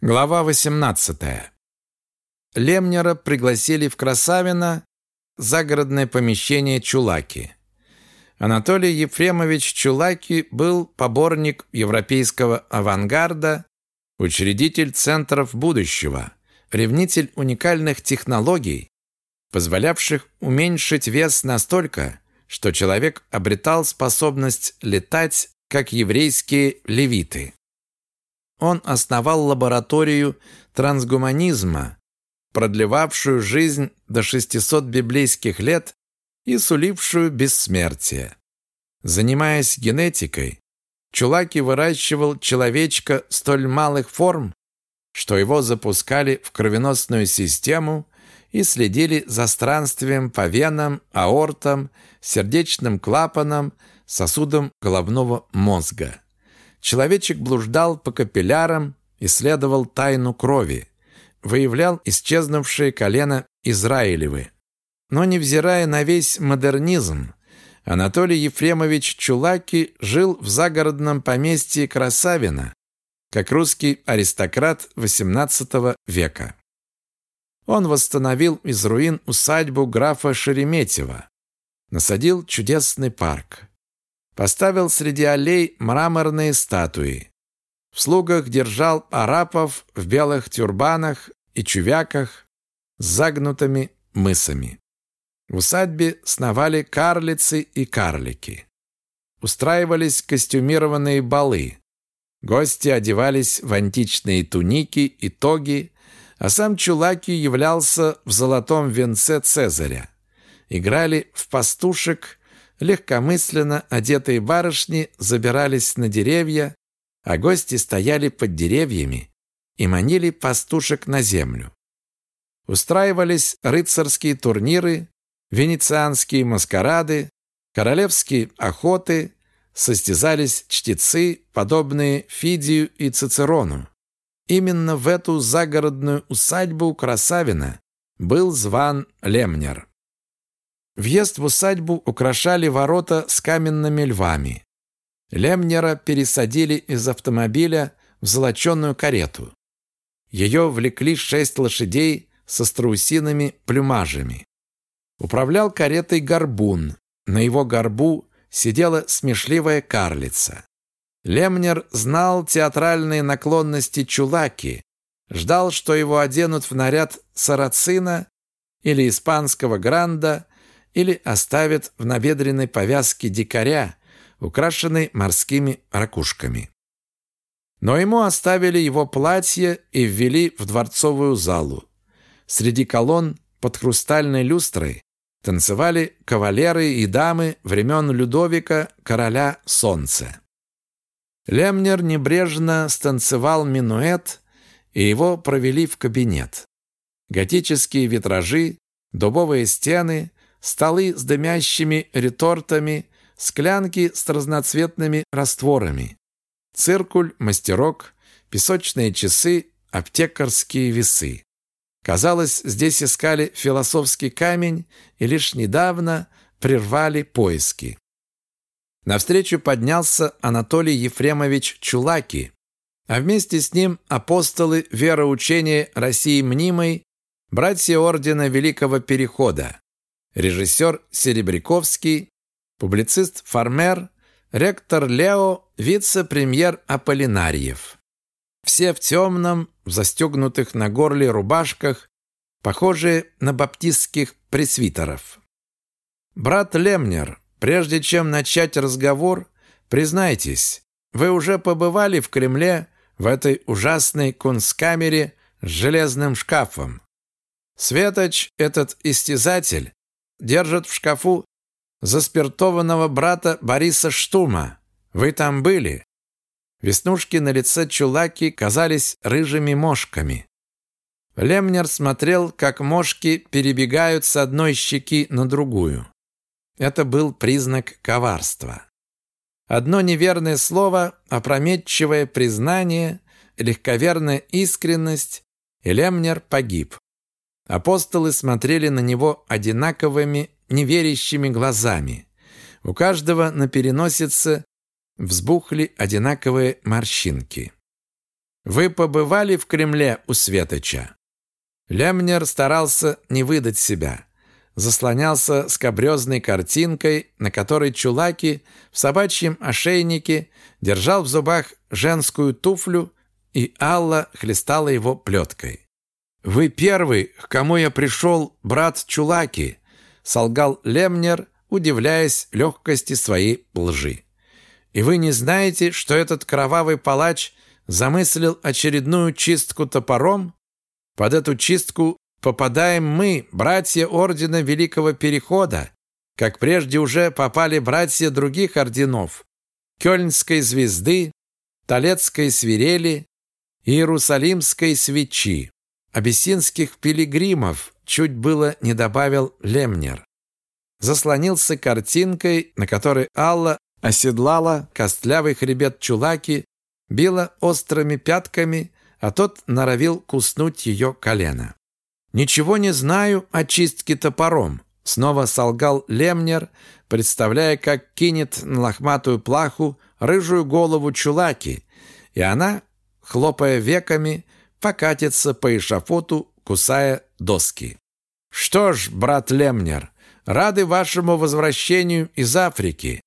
Глава 18. Лемнера пригласили в Красавино, загородное помещение Чулаки. Анатолий Ефремович Чулаки был поборник европейского авангарда, учредитель центров будущего, ревнитель уникальных технологий, позволявших уменьшить вес настолько, что человек обретал способность летать, как еврейские левиты. Он основал лабораторию трансгуманизма, продлевавшую жизнь до 600 библейских лет и сулившую бессмертие. Занимаясь генетикой, Чулаки выращивал человечка столь малых форм, что его запускали в кровеносную систему и следили за странствием по венам, аортам, сердечным клапанам, сосудам головного мозга. Человечек блуждал по капиллярам, исследовал тайну крови, выявлял исчезнувшие колено Израилевы. Но невзирая на весь модернизм, Анатолий Ефремович Чулаки жил в загородном поместье Красавина, как русский аристократ XVIII века. Он восстановил из руин усадьбу графа Шереметьева, насадил чудесный парк. Поставил среди аллей мраморные статуи. В слугах держал арапов в белых тюрбанах и чувяках с загнутыми мысами. В усадьбе сновали карлицы и карлики. Устраивались костюмированные балы. Гости одевались в античные туники и тоги, а сам Чулаки являлся в золотом венце Цезаря. Играли в пастушек легкомысленно одетые барышни забирались на деревья, а гости стояли под деревьями и манили пастушек на землю. Устраивались рыцарские турниры, венецианские маскарады, королевские охоты, состязались чтецы, подобные Фидию и Цицерону. Именно в эту загородную усадьбу Красавина был зван Лемнер. Въезд в усадьбу украшали ворота с каменными львами. Лемнера пересадили из автомобиля в золоченую карету. Ее влекли шесть лошадей со страусиными плюмажами. Управлял каретой горбун. На его горбу сидела смешливая карлица. Лемнер знал театральные наклонности Чулаки, ждал, что его оденут в наряд сарацина или испанского гранда или оставят в набедренной повязке дикаря, украшенной морскими ракушками. Но ему оставили его платье и ввели в дворцовую залу. Среди колонн под хрустальной люстрой танцевали кавалеры и дамы времен Людовика, короля солнца. Лемнер небрежно станцевал минуэт, и его провели в кабинет. Готические витражи, дубовые стены, столы с дымящими ретортами, склянки с разноцветными растворами, циркуль, мастерок, песочные часы, аптекарские весы. Казалось, здесь искали философский камень и лишь недавно прервали поиски. Навстречу поднялся Анатолий Ефремович Чулаки, а вместе с ним апостолы вероучения России мнимой, братья Ордена Великого Перехода, режиссер Серебряковский, публицист Фармер, ректор Лео, вице-премьер Аполлинарьев. Все в темном, в застегнутых на горле рубашках, похожие на баптистских пресвитеров. «Брат Лемнер, прежде чем начать разговор, признайтесь, вы уже побывали в Кремле в этой ужасной кунсткамере с железным шкафом. Светоч, этот истязатель, держат в шкафу заспиртованного брата Бориса Штума. Вы там были?» Веснушки на лице Чулаки казались рыжими мошками. Лемнер смотрел, как мошки перебегают с одной щеки на другую. Это был признак коварства. Одно неверное слово, опрометчивое признание, легковерная искренность, и Лемнер погиб. Апостолы смотрели на него одинаковыми неверящими глазами. У каждого на переносице взбухли одинаковые морщинки. Вы побывали в Кремле у Светоча?» Лемнер старался не выдать себя. Заслонялся скобрезной картинкой, на которой Чулаки в собачьем ошейнике держал в зубах женскую туфлю, и Алла хлестала его плеткой. «Вы первый, к кому я пришел, брат Чулаки», солгал Лемнер, удивляясь легкости своей лжи. «И вы не знаете, что этот кровавый палач замыслил очередную чистку топором? Под эту чистку попадаем мы, братья Ордена Великого Перехода, как прежде уже попали братья других орденов, Кёльнской звезды, Толецкой свирели, Иерусалимской свечи, абиссинских пилигримов, чуть было не добавил Лемнер. Заслонился картинкой, на которой Алла оседлала костлявый хребет Чулаки била острыми пятками, а тот норовил куснуть ее колено. «Ничего не знаю о чистке топором», — снова солгал Лемнер, представляя, как кинет на лохматую плаху рыжую голову чулаки, и она, хлопая веками, покатится по эшафоту, кусая доски. «Что ж, брат Лемнер, рады вашему возвращению из Африки».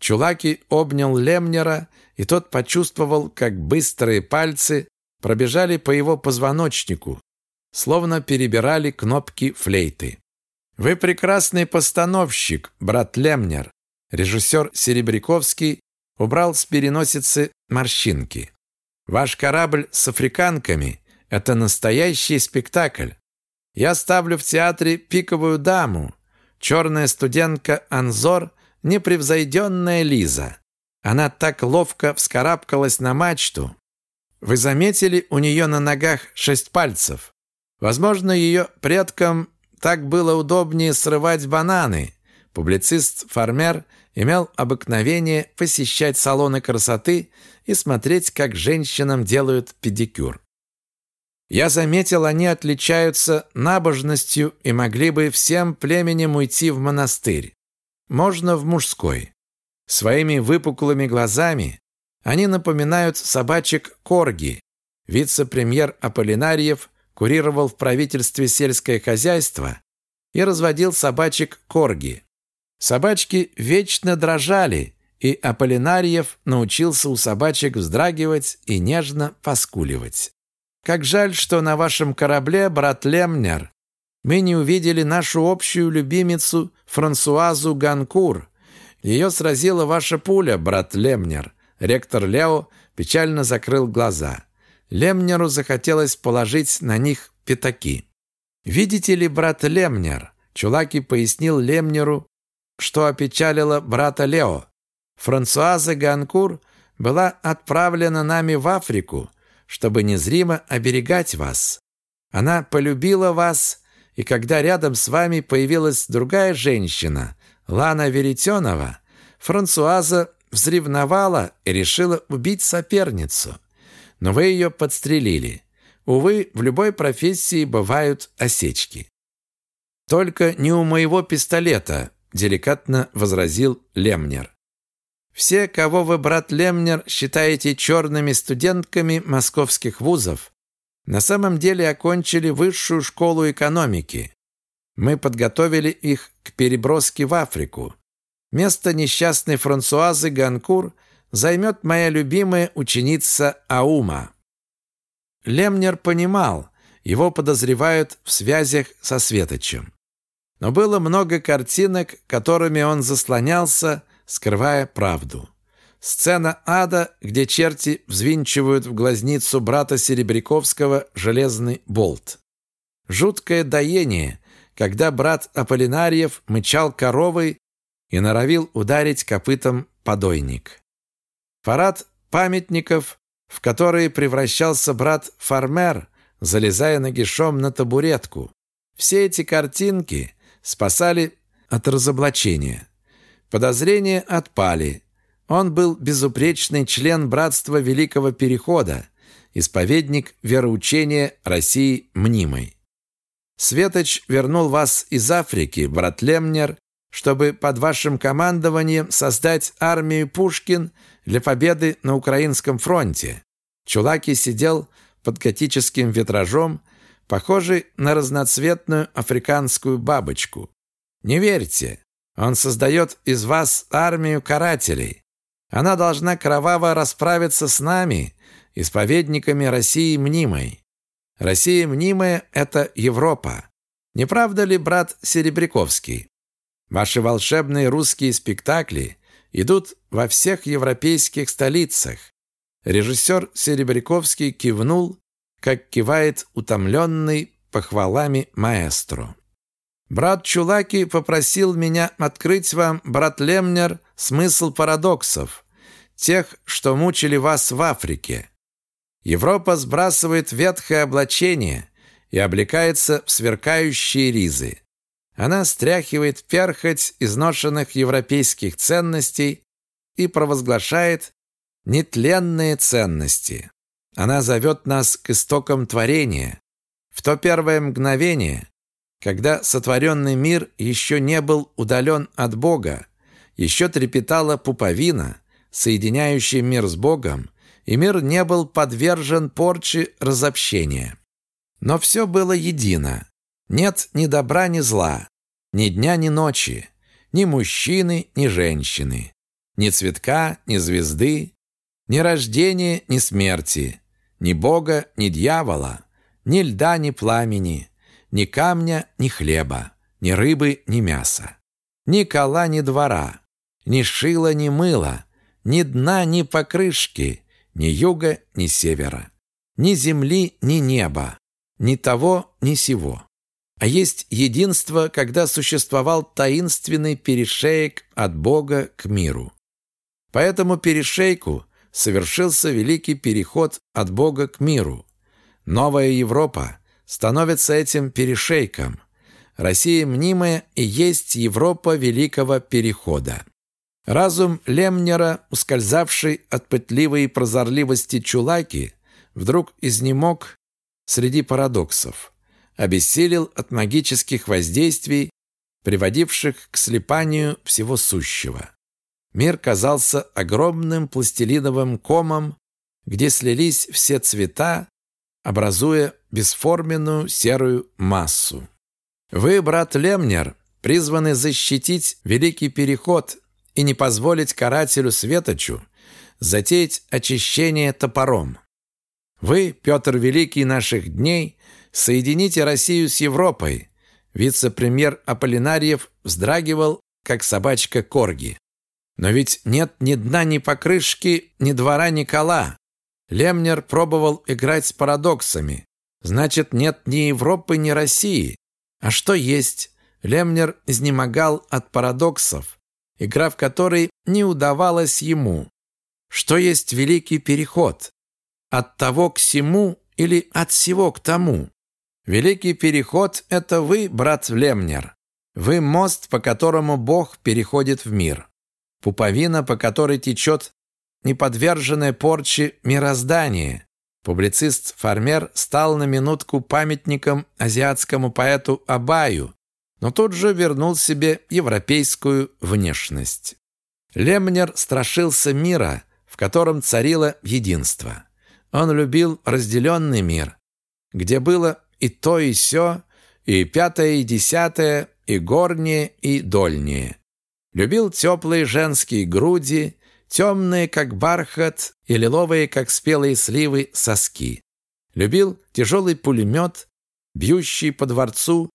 Чулаки обнял Лемнера и тот почувствовал, как быстрые пальцы пробежали по его позвоночнику, словно перебирали кнопки флейты. «Вы прекрасный постановщик, брат Лемнер», режиссер Серебряковский убрал с переносицы морщинки. «Ваш корабль с африканками – это настоящий спектакль. Я ставлю в театре пиковую даму, черная студентка Анзор, непревзойденная Лиза. Она так ловко вскарабкалась на мачту. Вы заметили, у нее на ногах шесть пальцев. Возможно, ее предкам так было удобнее срывать бананы. Публицист Фармер имел обыкновение посещать салоны красоты и смотреть, как женщинам делают педикюр. Я заметил, они отличаются набожностью и могли бы всем племенем уйти в монастырь. Можно в мужской. Своими выпуклыми глазами они напоминают собачек корги. Вице-премьер Аполлинариев курировал в правительстве сельское хозяйство и разводил собачек корги. Собачки вечно дрожали, и Аполлинариев научился у собачек вздрагивать и нежно поскуливать. Как жаль, что на вашем корабле, брат Лемнер, мы не увидели нашу общую любимицу Франсуазу Ганкур, ее сразила ваша пуля, брат Лемнер. Ректор Лео печально закрыл глаза. Лемнеру захотелось положить на них пятаки. «Видите ли, брат Лемнер?» Чулаки пояснил Лемнеру, что опечалило брата Лео. Франсуаза Ганкур была отправлена нами в Африку, чтобы незримо оберегать вас. Она полюбила вас, и когда рядом с вами появилась другая женщина, Лана Веретенова, Франсуаза взревновала и решила убить соперницу. Но вы ее подстрелили. Увы, в любой профессии бывают осечки. «Только не у моего пистолета», – деликатно возразил Лемнер. «Все, кого вы, брат Лемнер, считаете черными студентками московских вузов, на самом деле окончили высшую школу экономики. Мы подготовили их к переброске в Африку. Место несчастной Франсуазы Ганкур займет моя любимая ученица Аума. Лемнер понимал, его подозревают в связях со Светочем. Но было много картинок, которыми он заслонялся, скрывая правду. Сцена ада, где черти взвинчивают в глазницу брата Серебряковского железный болт. Жуткое доение, когда брат Аполлинариев мычал коровой и норовил ударить копытом подойник. Парад памятников, в которые превращался брат Фармер, залезая нагишом на табуретку. Все эти картинки спасали от разоблачения. Подозрения отпали. Он был безупречный член Братства Великого Перехода, исповедник вероучения России мнимой. Светоч вернул вас из Африки, брат Лемнер, чтобы под вашим командованием создать армию Пушкин для победы на Украинском фронте. Чулаки сидел под готическим витражом, похожий на разноцветную африканскую бабочку. Не верьте, он создает из вас армию карателей. Она должна кроваво расправиться с нами, исповедниками России мнимой. Россия мнимая – это Европа. Не правда ли, брат Серебряковский? Ваши волшебные русские спектакли идут во всех европейских столицах. Режиссер Серебряковский кивнул, как кивает утомленный похвалами маэстро. Брат Чулаки попросил меня открыть вам, брат Лемнер, смысл парадоксов, тех, что мучили вас в Африке. Европа сбрасывает ветхое облачение и облекается в сверкающие ризы. Она стряхивает перхоть изношенных европейских ценностей и провозглашает нетленные ценности. Она зовет нас к истокам творения. В то первое мгновение, когда сотворенный мир еще не был удален от Бога, еще трепетала пуповина, соединяющая мир с Богом, и мир не был подвержен порче разобщения. Но все было едино. Нет ни добра, ни зла, ни дня, ни ночи, ни мужчины, ни женщины, ни цветка, ни звезды, ни рождения, ни смерти, ни Бога, ни дьявола, ни льда, ни пламени, ни камня, ни хлеба, ни рыбы, ни мяса, ни кола, ни двора, ни шила, ни мыла, ни дна, ни покрышки, ни юга, ни севера, ни земли, ни неба, ни того, ни сего. А есть единство, когда существовал таинственный перешеек от Бога к миру. По этому перешейку совершился великий переход от Бога к миру. Новая Европа становится этим перешейком. Россия мнимая и есть Европа великого перехода. Разум Лемнера, ускользавший от пытливой прозорливости Чулаки, вдруг изнемог среди парадоксов, обессилел от магических воздействий, приводивших к слепанию всего сущего. Мир казался огромным пластилиновым комом, где слились все цвета, образуя бесформенную серую массу. Вы, брат Лемнер, призваны защитить великий переход и не позволить карателю Светочу затеять очищение топором. Вы, Петр Великий наших дней, соедините Россию с Европой. Вице-премьер Аполлинарьев вздрагивал, как собачка Корги. Но ведь нет ни дна, ни покрышки, ни двора, ни кола. Лемнер пробовал играть с парадоксами. Значит, нет ни Европы, ни России. А что есть? Лемнер изнемогал от парадоксов, игра в которой не удавалась ему. Что есть великий переход? От того к сему или от всего к тому? Великий переход – это вы, брат Лемнер. Вы мост, по которому Бог переходит в мир пуповина, по которой течет неподверженное порче мироздание. Публицист Фармер стал на минутку памятником азиатскому поэту Абаю, но тут же вернул себе европейскую внешность. Лемнер страшился мира, в котором царило единство. Он любил разделенный мир, где было и то, и сё, и пятое, и десятое, и горнее, и дольнее. Любил теплые женские груди, темные, как бархат, и лиловые, как спелые сливы, соски. Любил тяжелый пулемет, бьющий по дворцу,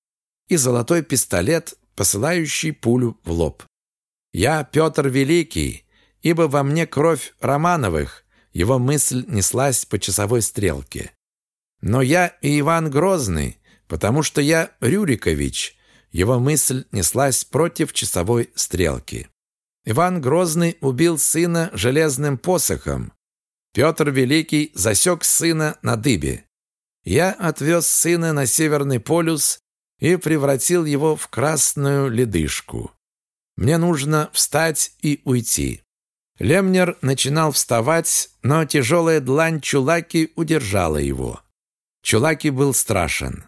и золотой пистолет, посылающий пулю в лоб. «Я Петр Великий, ибо во мне кровь Романовых», его мысль неслась по часовой стрелке. «Но я и Иван Грозный, потому что я Рюрикович, его мысль неслась против часовой стрелки. Иван Грозный убил сына железным посохом. Петр Великий засек сына на дыбе. Я отвез сына на Северный полюс и превратил его в красную ледышку. Мне нужно встать и уйти. Лемнер начинал вставать, но тяжелая длань Чулаки удержала его. Чулаки был страшен.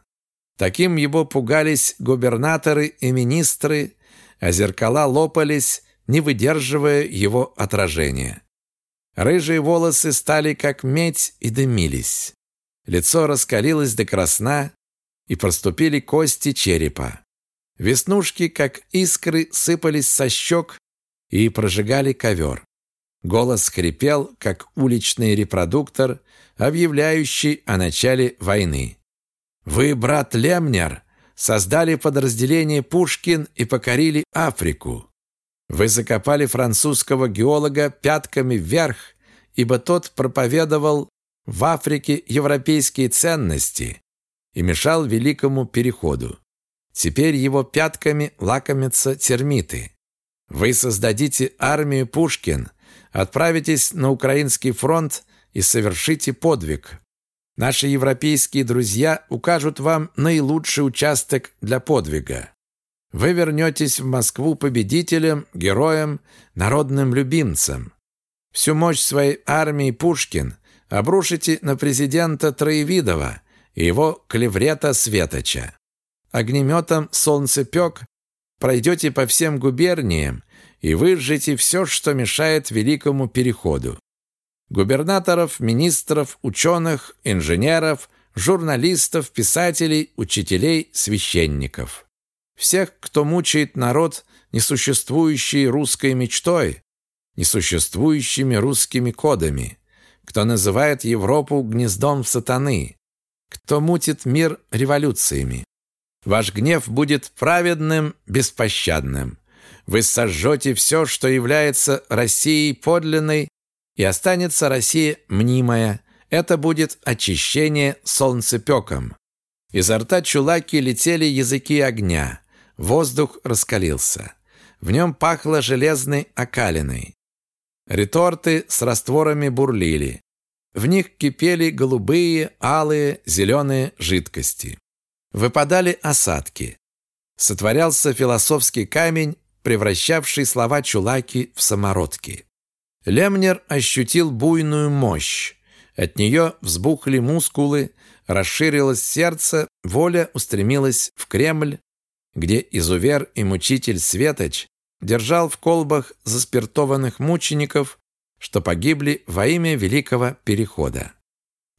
Таким его пугались губернаторы и министры, а зеркала лопались, не выдерживая его отражения. Рыжие волосы стали как медь и дымились. Лицо раскалилось до красна, и проступили кости черепа. Веснушки, как искры, сыпались со щек и прожигали ковер. Голос хрипел, как уличный репродуктор, объявляющий о начале войны. «Вы, брат Лемнер, создали подразделение Пушкин и покорили Африку. Вы закопали французского геолога пятками вверх, ибо тот проповедовал в Африке европейские ценности и мешал великому переходу. Теперь его пятками лакомятся термиты. Вы создадите армию Пушкин, отправитесь на украинский фронт и совершите подвиг. Наши европейские друзья укажут вам наилучший участок для подвига. Вы вернетесь в Москву победителем, героем, народным любимцем. Всю мощь своей армии Пушкин обрушите на президента Троевидова и его клеврета Светоча. Огнеметом «Солнцепек» пройдете по всем губерниям и выжжете все, что мешает великому переходу. Губернаторов, министров, ученых, инженеров, журналистов, писателей, учителей, священников. Всех, кто мучает народ несуществующей русской мечтой, несуществующими русскими кодами, кто называет Европу гнездом сатаны, кто мутит мир революциями. Ваш гнев будет праведным, беспощадным. Вы сожжете все, что является Россией подлинной, и останется Россия мнимая. Это будет очищение солнцепеком. Изо рта Чулаки летели языки огня. Воздух раскалился. В нем пахло железной окалиной. Реторты с растворами бурлили. В них кипели голубые, алые, зеленые жидкости. Выпадали осадки. Сотворялся философский камень, превращавший слова Чулаки в самородки. Лемнер ощутил буйную мощь. От нее взбухли мускулы, расширилось сердце, воля устремилась в Кремль, где изувер и мучитель Светоч держал в колбах заспиртованных мучеников, что погибли во имя Великого Перехода.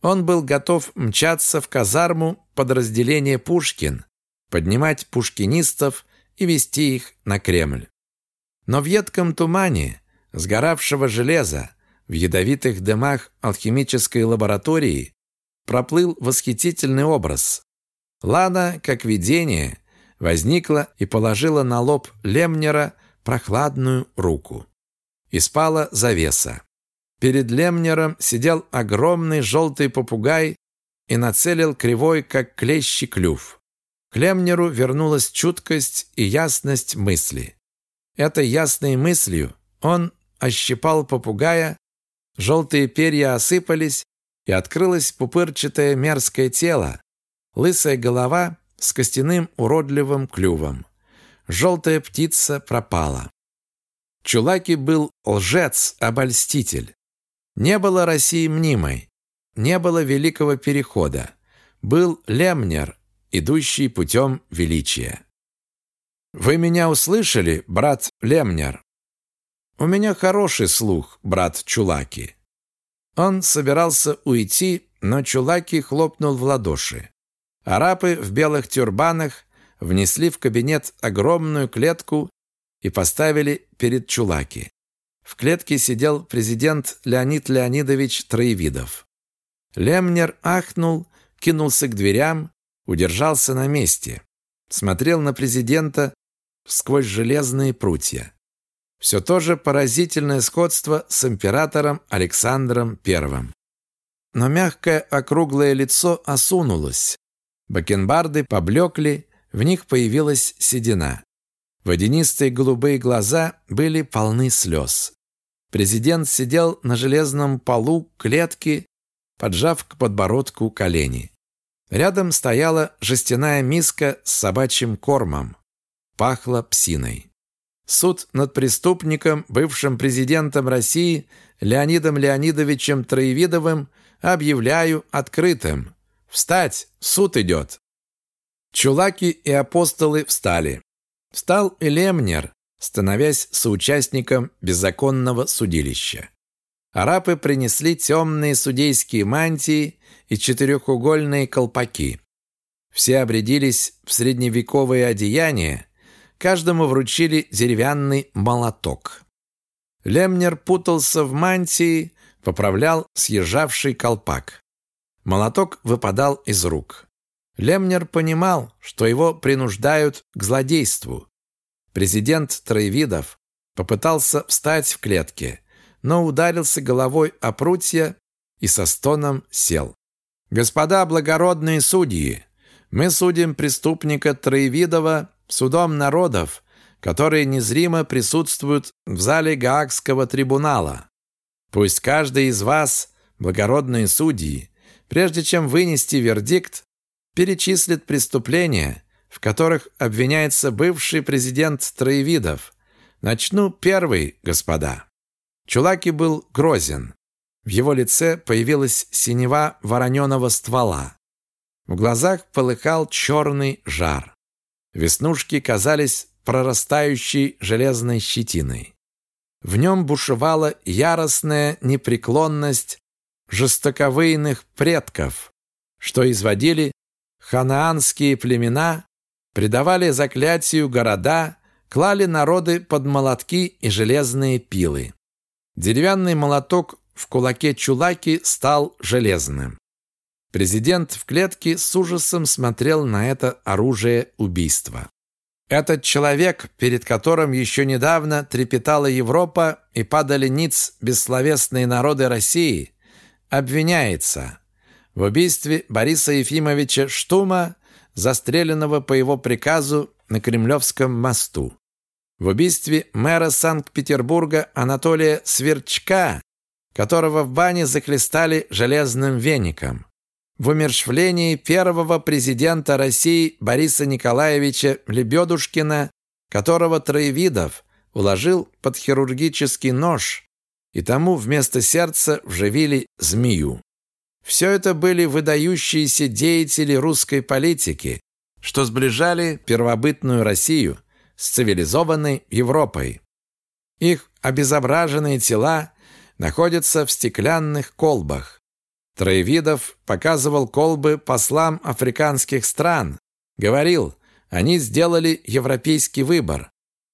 Он был готов мчаться в казарму подразделения Пушкин, поднимать пушкинистов и вести их на Кремль. Но в едком тумане сгоравшего железа, в ядовитых дымах алхимической лаборатории проплыл восхитительный образ. Лана, как видение, возникла и положила на лоб Лемнера прохладную руку. И спала завеса. Перед Лемнером сидел огромный желтый попугай и нацелил кривой, как клещи, клюв. К Лемнеру вернулась чуткость и ясность мысли. Этой ясной мыслью он ощипал попугая, желтые перья осыпались, и открылось пупырчатое мерзкое тело, лысая голова с костяным уродливым клювом. Желтая птица пропала. Чулаки был лжец-обольститель. Не было России мнимой, не было Великого Перехода. Был Лемнер, идущий путем величия. «Вы меня услышали, брат Лемнер?» «У меня хороший слух, брат Чулаки». Он собирался уйти, но Чулаки хлопнул в ладоши. Арапы в белых тюрбанах внесли в кабинет огромную клетку и поставили перед Чулаки. В клетке сидел президент Леонид Леонидович Троевидов. Лемнер ахнул, кинулся к дверям, удержался на месте. Смотрел на президента сквозь железные прутья. Все то же поразительное сходство с императором Александром I. Но мягкое округлое лицо осунулось. Бакенбарды поблекли, в них появилась седина. Водянистые голубые глаза были полны слез. Президент сидел на железном полу клетки, поджав к подбородку колени. Рядом стояла жестяная миска с собачьим кормом. Пахло псиной. Суд над преступником, бывшим президентом России Леонидом Леонидовичем Троевидовым объявляю открытым. Встать! Суд идет!» Чулаки и апостолы встали. Встал и Лемнер, становясь соучастником беззаконного судилища. Арабы принесли темные судейские мантии и четырехугольные колпаки. Все обрядились в средневековые одеяния, каждому вручили деревянный молоток. Лемнер путался в мантии, поправлял съезжавший колпак. Молоток выпадал из рук. Лемнер понимал, что его принуждают к злодейству. Президент Троевидов попытался встать в клетке, но ударился головой о прутья и со стоном сел. «Господа благородные судьи, мы судим преступника Троевидова судом народов, которые незримо присутствуют в зале Гаагского трибунала. Пусть каждый из вас, благородные судьи, прежде чем вынести вердикт, перечислит преступления, в которых обвиняется бывший президент Троевидов. Начну первый, господа. Чулаки был грозен. В его лице появилась синева вороненого ствола. В глазах полыхал черный жар. Веснушки казались прорастающей железной щетиной. В нем бушевала яростная непреклонность жестоковыйных предков, что изводили ханаанские племена, предавали заклятию города, клали народы под молотки и железные пилы. Деревянный молоток в кулаке Чулаки стал железным. Президент в клетке с ужасом смотрел на это оружие убийства. Этот человек, перед которым еще недавно трепетала Европа и падали ниц бессловесные народы России, обвиняется в убийстве Бориса Ефимовича Штума, застреленного по его приказу на Кремлевском мосту, в убийстве мэра Санкт-Петербурга Анатолия Сверчка, которого в бане захлестали железным веником, в умерщвлении первого президента России Бориса Николаевича Лебедушкина, которого Троевидов уложил под хирургический нож, и тому вместо сердца вживили змею. Все это были выдающиеся деятели русской политики, что сближали первобытную Россию с цивилизованной Европой. Их обезображенные тела находятся в стеклянных колбах. Троевидов показывал колбы послам африканских стран. Говорил, они сделали европейский выбор.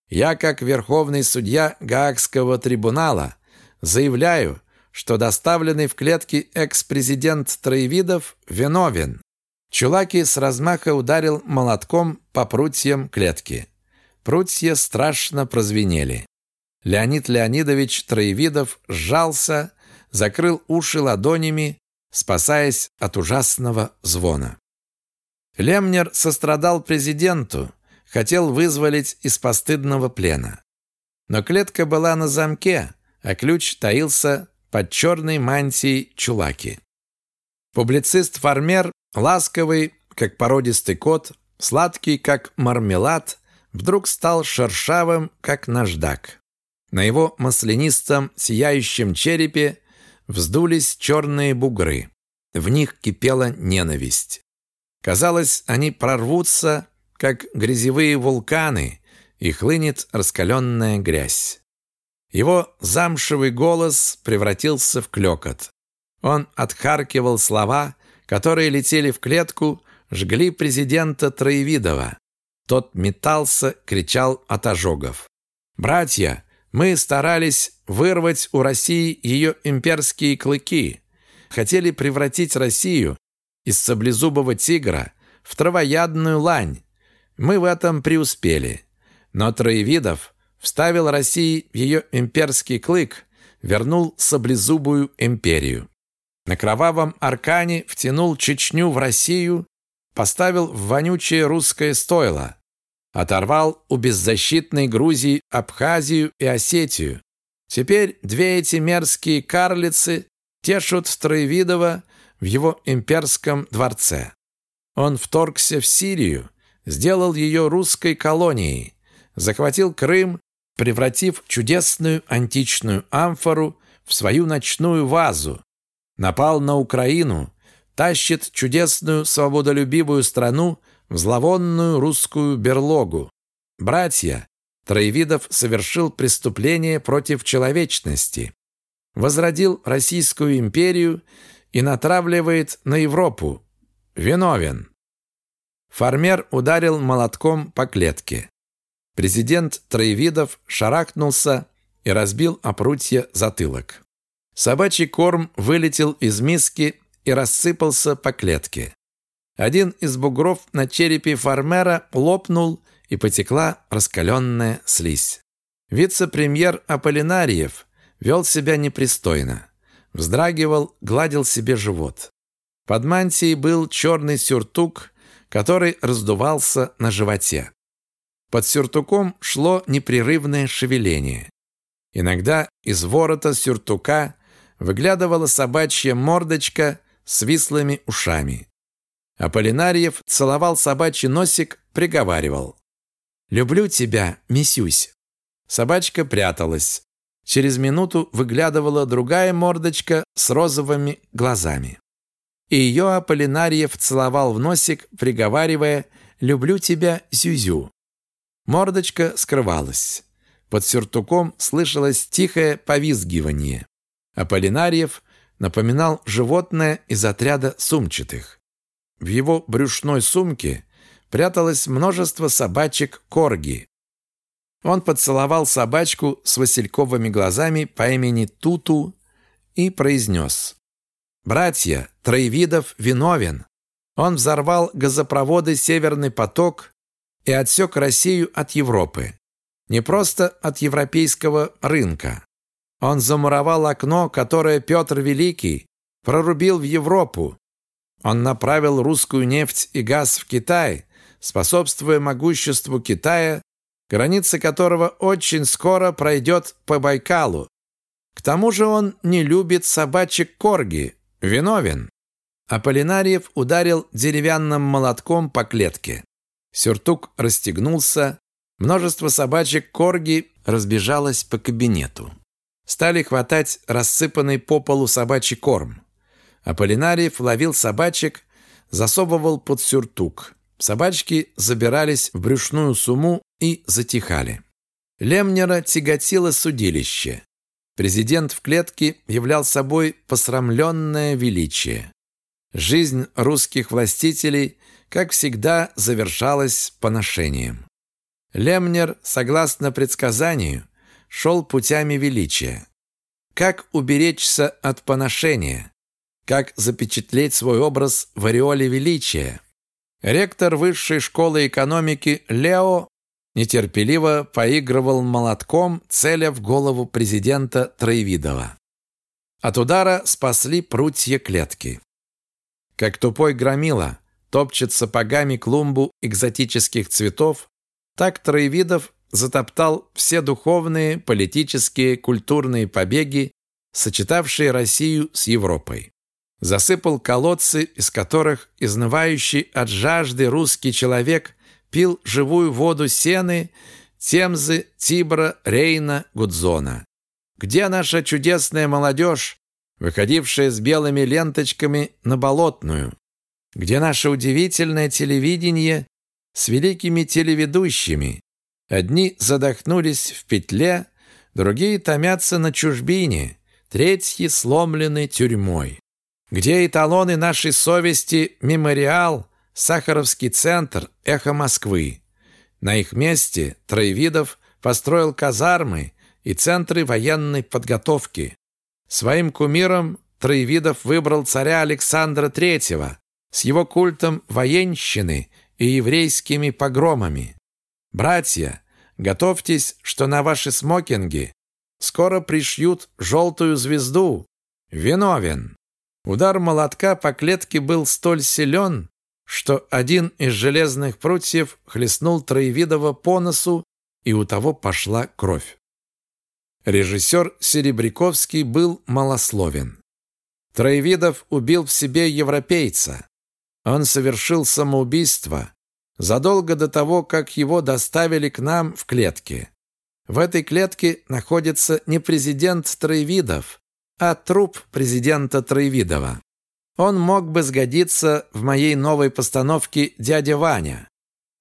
Я, как верховный судья Гаагского трибунала, заявляю, что доставленный в клетки экс-президент Троевидов виновен. Чулаки с размаха ударил молотком по прутьям клетки. Прутья страшно прозвенели. Леонид Леонидович Троевидов сжался, закрыл уши ладонями спасаясь от ужасного звона. Лемнер сострадал президенту, хотел вызволить из постыдного плена. Но клетка была на замке, а ключ таился под черной мантией чулаки. Публицист Фармер, ласковый, как породистый кот, сладкий, как мармелад, вдруг стал шершавым, как наждак. На его маслянистом, сияющем черепе вздулись черные бугры. В них кипела ненависть. Казалось, они прорвутся, как грязевые вулканы, и хлынет раскаленная грязь. Его замшевый голос превратился в клекот. Он отхаркивал слова, которые летели в клетку, жгли президента Троевидова. Тот метался, кричал от ожогов. «Братья, мы старались вырвать у России ее имперские клыки. Хотели превратить Россию из саблезубого тигра в травоядную лань. Мы в этом преуспели. Но Троевидов вставил России ее имперский клык, вернул саблезубую империю. На кровавом аркане втянул Чечню в Россию, поставил в вонючее русское стойло, Оторвал у беззащитной Грузии Абхазию и Осетию. Теперь две эти мерзкие карлицы тешут Строевидова в его имперском дворце. Он вторгся в Сирию, сделал ее русской колонией, захватил Крым, превратив чудесную античную амфору в свою ночную вазу, напал на Украину, тащит чудесную свободолюбивую страну в зловонную русскую берлогу. Братья, Троевидов совершил преступление против человечности. возродил Российскую империю и натравливает на Европу. Виновен. Фармер ударил молотком по клетке. Президент Троевидов шарахнулся и разбил о прутья затылок. Собачий корм вылетел из миски и рассыпался по клетке. Один из бугров на черепе фармера лопнул, и потекла раскаленная слизь. Вице-премьер Аполлинариев вел себя непристойно. Вздрагивал, гладил себе живот. Под мантией был черный сюртук, который раздувался на животе. Под сюртуком шло непрерывное шевеление. Иногда из ворота сюртука выглядывала собачья мордочка с вислыми ушами. Аполлинариев целовал собачий носик, приговаривал. «Люблю тебя, мисюсь». Собачка пряталась. Через минуту выглядывала другая мордочка с розовыми глазами. И ее Аполлинариев целовал в носик, приговаривая «Люблю тебя, Зюзю». Мордочка скрывалась. Под сюртуком слышалось тихое повизгивание. Аполлинариев напоминал животное из отряда сумчатых. В его брюшной сумке пряталось множество собачек корги. Он поцеловал собачку с васильковыми глазами по имени Туту и произнес. «Братья, Троевидов виновен. Он взорвал газопроводы «Северный поток» и отсек Россию от Европы. Не просто от европейского рынка. Он замуровал окно, которое Петр Великий прорубил в Европу. Он направил русскую нефть и газ в Китай, способствуя могуществу Китая, граница которого очень скоро пройдет по Байкалу. К тому же он не любит собачек корги, виновен. Аполлинариев ударил деревянным молотком по клетке. Сюртук расстегнулся, множество собачек корги разбежалось по кабинету. Стали хватать рассыпанный по полу собачий корм. Аполлинариев ловил собачек, засовывал под сюртук. Собачки забирались в брюшную сумму и затихали. Лемнера тяготило судилище. Президент в клетке являл собой посрамленное величие. Жизнь русских властителей, как всегда, завершалась поношением. Лемнер, согласно предсказанию, шел путями величия. Как уберечься от поношения? Как запечатлеть свой образ в ореоле величия? Ректор высшей школы экономики Лео нетерпеливо поигрывал молотком, целя в голову президента Троевидова. От удара спасли прутья клетки. Как тупой громила топчет сапогами клумбу экзотических цветов, так Троевидов затоптал все духовные, политические, культурные побеги, сочетавшие Россию с Европой засыпал колодцы, из которых изнывающий от жажды русский человек пил живую воду Сены, Темзы, Тибра, Рейна, Гудзона. Где наша чудесная молодежь, выходившая с белыми ленточками на Болотную? Где наше удивительное телевидение с великими телеведущими? Одни задохнулись в петле, другие томятся на чужбине, третьи сломлены тюрьмой. Где эталоны нашей совести, мемориал, Сахаровский центр, эхо Москвы? На их месте Троевидов построил казармы и центры военной подготовки. Своим кумиром Троевидов выбрал царя Александра III с его культом военщины и еврейскими погромами. Братья, готовьтесь, что на ваши смокинги скоро пришьют желтую звезду. Виновен. Удар молотка по клетке был столь силен, что один из железных прутьев хлестнул Троевидова по носу, и у того пошла кровь. Режиссер Серебряковский был малословен. Троевидов убил в себе европейца. Он совершил самоубийство задолго до того, как его доставили к нам в клетке. В этой клетке находится не президент Троевидов, а труп президента Троевидова. Он мог бы сгодиться в моей новой постановке «Дядя Ваня».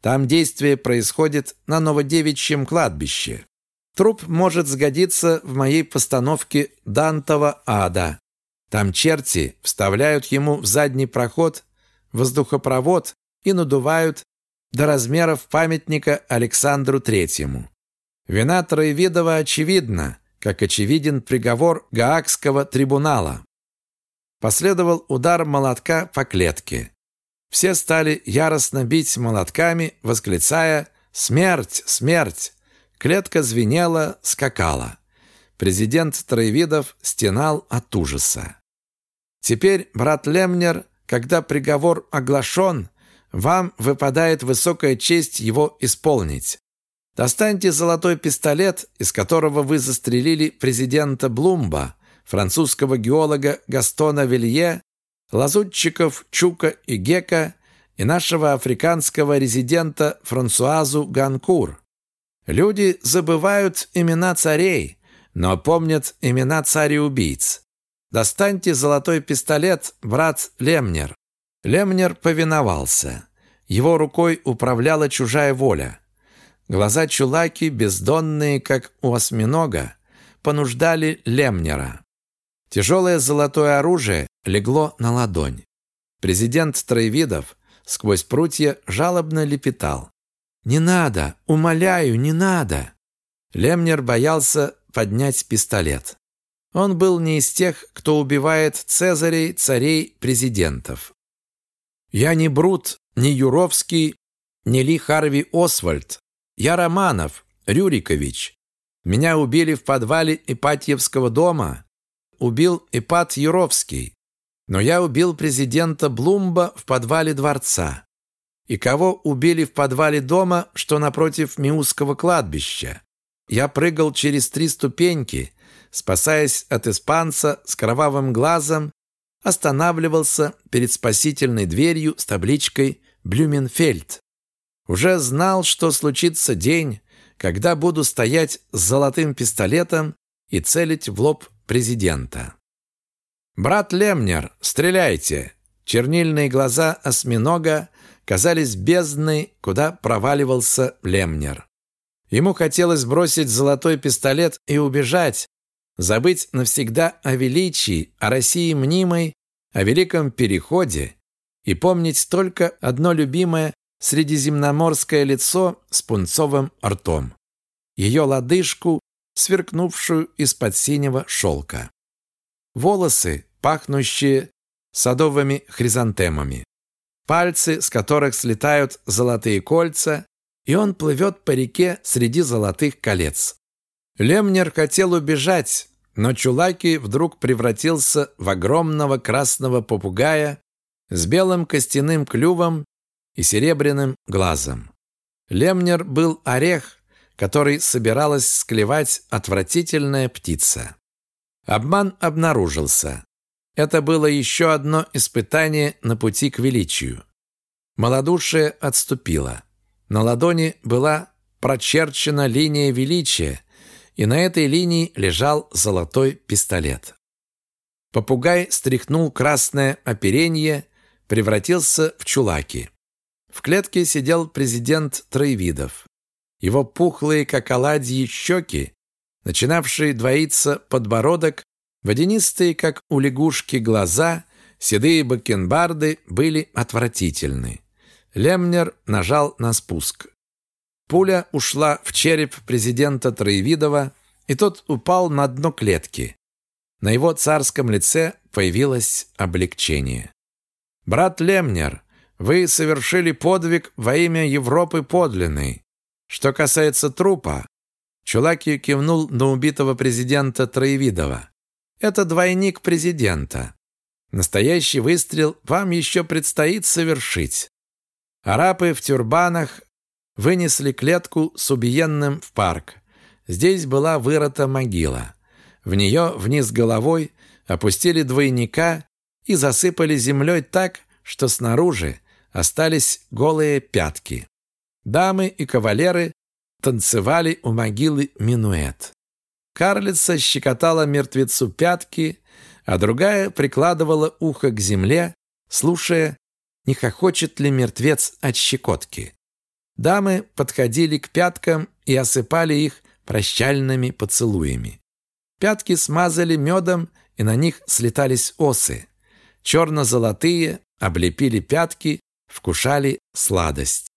Там действие происходит на Новодевичьем кладбище. Труп может сгодиться в моей постановке Дантова ада. Там черти вставляют ему в задний проход воздухопровод и надувают до размеров памятника Александру Третьему. Вина Троевидова очевидна, как очевиден приговор Гаагского трибунала. Последовал удар молотка по клетке. Все стали яростно бить молотками, восклицая «Смерть! Смерть!». Клетка звенела, скакала. Президент Троевидов стенал от ужаса. Теперь, брат Лемнер, когда приговор оглашен, вам выпадает высокая честь его исполнить. Достаньте золотой пистолет, из которого вы застрелили президента Блумба, французского геолога Гастона Вилье, лазутчиков Чука и Гека и нашего африканского резидента Франсуазу Ганкур. Люди забывают имена царей, но помнят имена царей-убийц. Достаньте золотой пистолет, брат Лемнер. Лемнер повиновался. Его рукой управляла чужая воля. Глаза Чулаки, бездонные, как у осьминога, понуждали Лемнера. Тяжелое золотое оружие легло на ладонь. Президент Троевидов сквозь прутья жалобно лепетал. «Не надо! Умоляю, не надо!» Лемнер боялся поднять пистолет. Он был не из тех, кто убивает цезарей, царей, президентов. «Я не Брут, не Юровский, не Ли Харви Освальд. Я Романов, Рюрикович. Меня убили в подвале Ипатьевского дома. Убил Ипат Юровский. Но я убил президента Блумба в подвале дворца. И кого убили в подвале дома, что напротив Миусского кладбища? Я прыгал через три ступеньки, спасаясь от испанца с кровавым глазом, останавливался перед спасительной дверью с табличкой «Блюменфельд». Уже знал, что случится день, когда буду стоять с золотым пистолетом и целить в лоб президента. «Брат Лемнер, стреляйте!» Чернильные глаза осьминога казались бездной, куда проваливался Лемнер. Ему хотелось бросить золотой пистолет и убежать, забыть навсегда о величии, о России мнимой, о великом переходе и помнить только одно любимое средиземноморское лицо с пунцовым ртом. Ее лодыжку, сверкнувшую из-под синего шелка. Волосы, пахнущие садовыми хризантемами пальцы, с которых слетают золотые кольца, и он плывет по реке среди золотых колец. Лемнер хотел убежать, но Чулаки вдруг превратился в огромного красного попугая с белым костяным клювом и серебряным глазом. Лемнер был орех, который собиралась склевать отвратительная птица. Обман обнаружился. Это было еще одно испытание на пути к величию. Малодушие отступило. На ладони была прочерчена линия величия, и на этой линии лежал золотой пистолет. Попугай стряхнул красное оперение, превратился в чулаки. В клетке сидел президент Троевидов. Его пухлые, как оладьи, щеки, начинавшие двоиться подбородок, Водянистые, как у лягушки, глаза, седые бакенбарды были отвратительны. Лемнер нажал на спуск. Пуля ушла в череп президента Троевидова, и тот упал на дно клетки. На его царском лице появилось облегчение. «Брат Лемнер, вы совершили подвиг во имя Европы подлинной. Что касается трупа...» Чулаки кивнул на убитого президента Троевидова. Это двойник президента. Настоящий выстрел вам еще предстоит совершить. Арапы в тюрбанах вынесли клетку с убиенным в парк. Здесь была вырыта могила. В нее вниз головой опустили двойника и засыпали землей так, что снаружи остались голые пятки. Дамы и кавалеры танцевали у могилы минуэт. Карлица щекотала мертвецу пятки, а другая прикладывала ухо к земле, слушая, не хохочет ли мертвец от щекотки. Дамы подходили к пяткам и осыпали их прощальными поцелуями. Пятки смазали медом, и на них слетались осы. Черно-золотые облепили пятки, вкушали сладость.